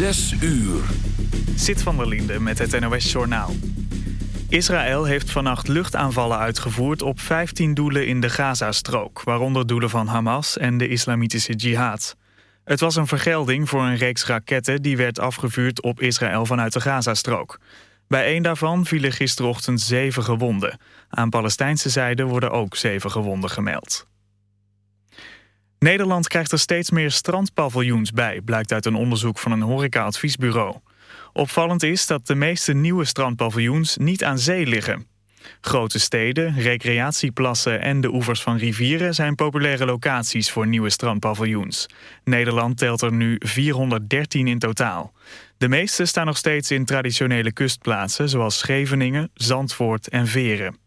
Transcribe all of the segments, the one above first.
Zes uur. Zit van der Linde met het NOS-journaal. Israël heeft vannacht luchtaanvallen uitgevoerd op 15 doelen in de Gazastrook... waaronder doelen van Hamas en de Islamitische Jihad. Het was een vergelding voor een reeks raketten... die werd afgevuurd op Israël vanuit de Gazastrook. Bij één daarvan vielen gisterochtend zeven gewonden. Aan Palestijnse zijde worden ook zeven gewonden gemeld. Nederland krijgt er steeds meer strandpaviljoens bij... blijkt uit een onderzoek van een horeca-adviesbureau. Opvallend is dat de meeste nieuwe strandpaviljoens niet aan zee liggen. Grote steden, recreatieplassen en de oevers van rivieren... zijn populaire locaties voor nieuwe strandpaviljoens. Nederland telt er nu 413 in totaal. De meeste staan nog steeds in traditionele kustplaatsen... zoals Scheveningen, Zandvoort en Veren.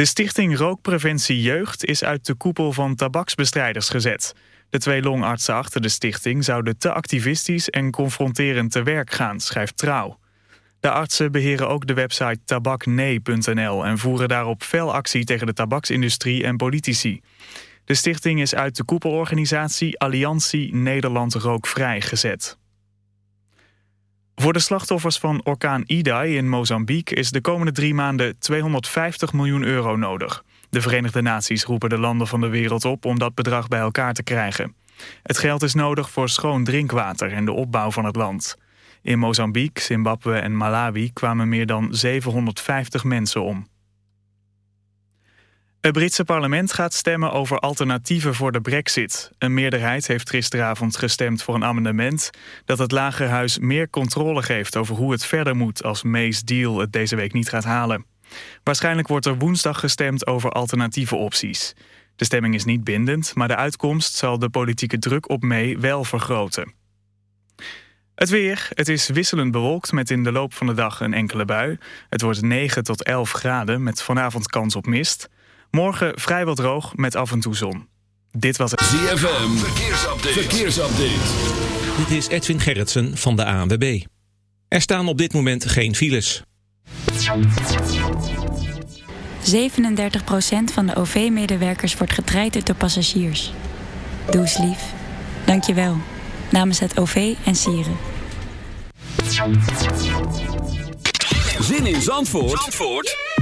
De stichting Rookpreventie Jeugd is uit de koepel van tabaksbestrijders gezet. De twee longartsen achter de stichting zouden te activistisch en confronterend te werk gaan, schrijft Trouw. De artsen beheren ook de website tabaknee.nl en voeren daarop fel actie tegen de tabaksindustrie en politici. De stichting is uit de koepelorganisatie Alliantie Nederland Rookvrij gezet. Voor de slachtoffers van orkaan Idai in Mozambique is de komende drie maanden 250 miljoen euro nodig. De Verenigde Naties roepen de landen van de wereld op om dat bedrag bij elkaar te krijgen. Het geld is nodig voor schoon drinkwater en de opbouw van het land. In Mozambique, Zimbabwe en Malawi kwamen meer dan 750 mensen om. Het Britse parlement gaat stemmen over alternatieven voor de brexit. Een meerderheid heeft gisteravond gestemd voor een amendement... dat het Lagerhuis meer controle geeft over hoe het verder moet... als May's deal het deze week niet gaat halen. Waarschijnlijk wordt er woensdag gestemd over alternatieve opties. De stemming is niet bindend, maar de uitkomst zal de politieke druk op May wel vergroten. Het weer. Het is wisselend bewolkt met in de loop van de dag een enkele bui. Het wordt 9 tot 11 graden met vanavond kans op mist... Morgen vrijwel droog met af en toe zon. Dit was het ZFM. Verkeersupdate. Verkeersupdate. Dit is Edwin Gerritsen van de ANWB. Er staan op dit moment geen files. 37% van de OV-medewerkers wordt getraind door passagiers. Doe eens lief. Dank je wel. Namens het OV en Sieren. Zin in Zandvoort? Zandvoort?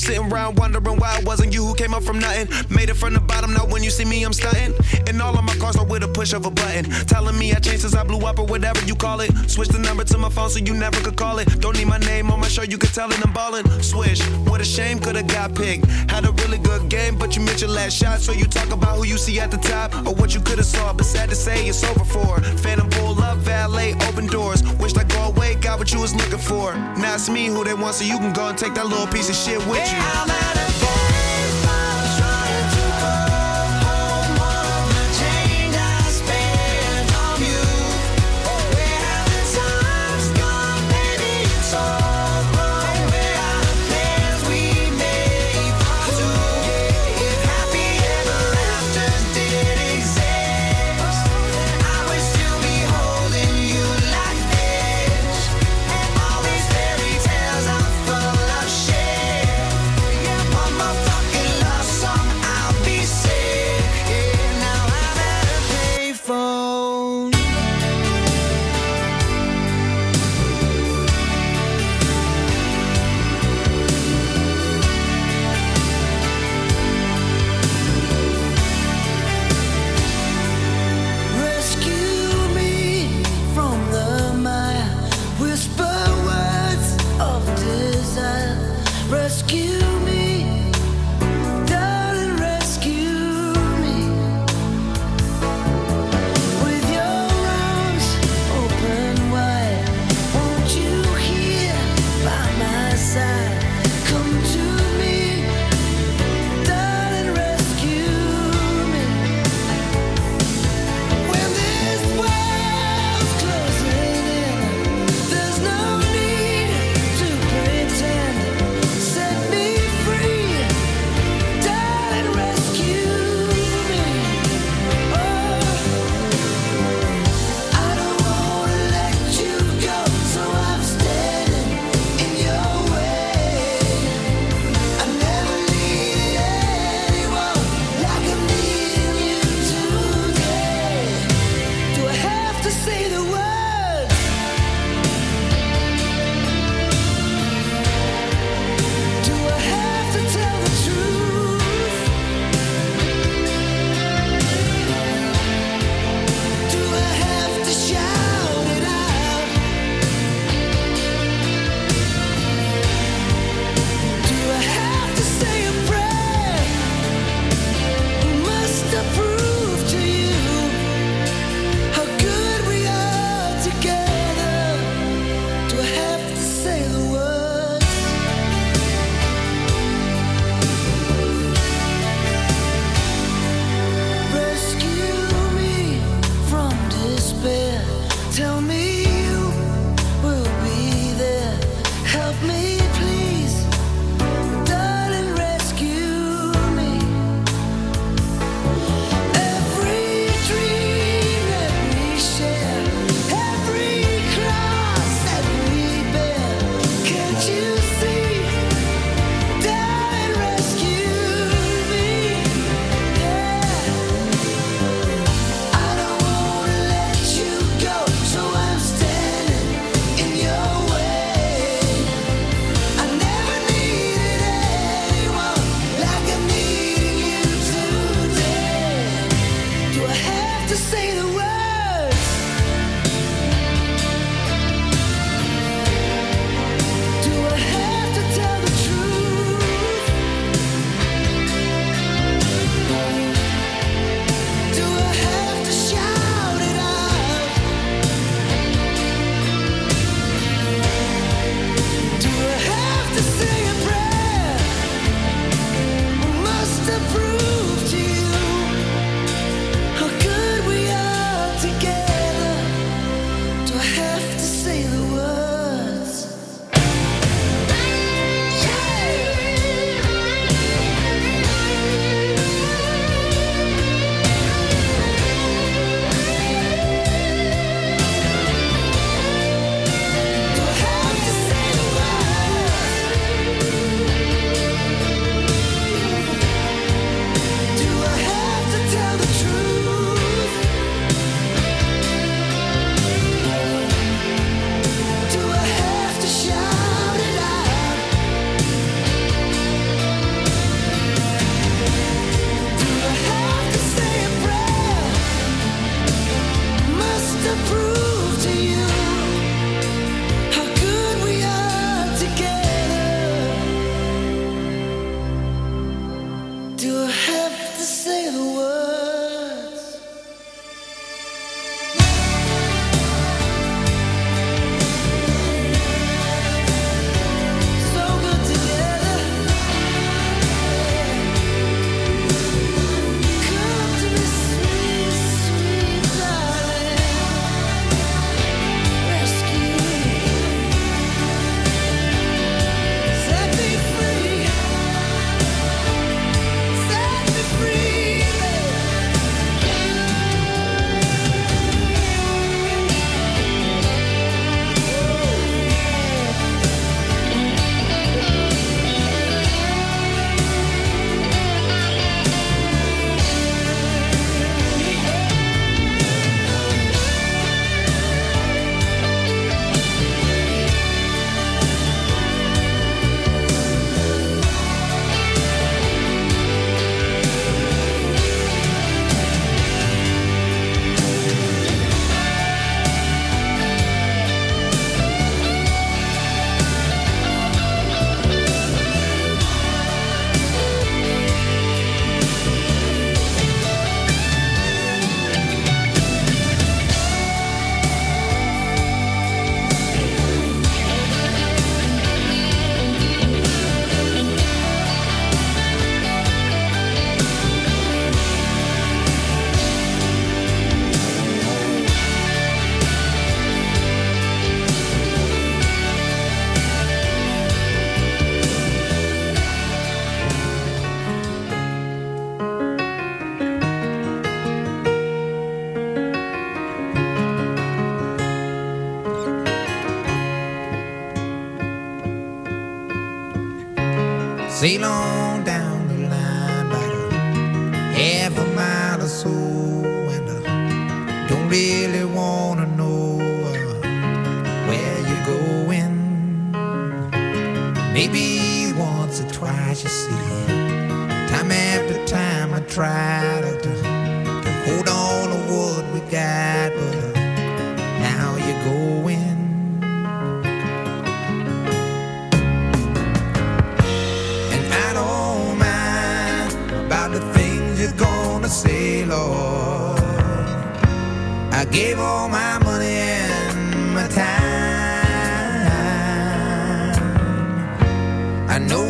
Sitting around wondering why it wasn't you who came up from nothing. Made it from the bottom, now when you see me, I'm stunting. And all of my cars are with a push of a button. Telling me I changed since I blew up or whatever you call it. Switch the number to my phone so you never could call it. Don't need my name on my show, you could tell it I'm ballin'. Swish, what a shame, could've got picked. Had a really good game, but you missed your last shot. So you talk about who you see at the top or what you could've saw. But sad to say, it's over for. Phantom pull up, valet, open doors. What you was looking for. Now it's me who they want, so you can go and take that little piece of shit with you.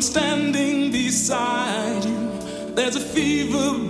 I'm standing beside you, there's a fever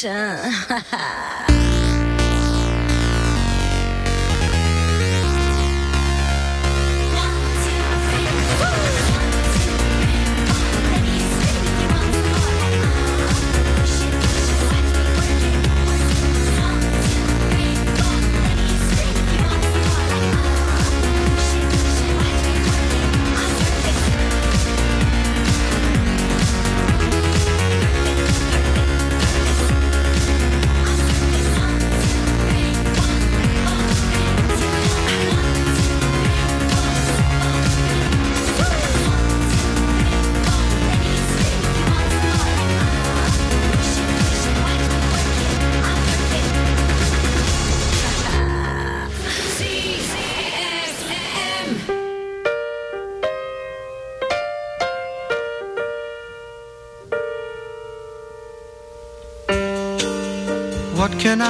神。哈 哈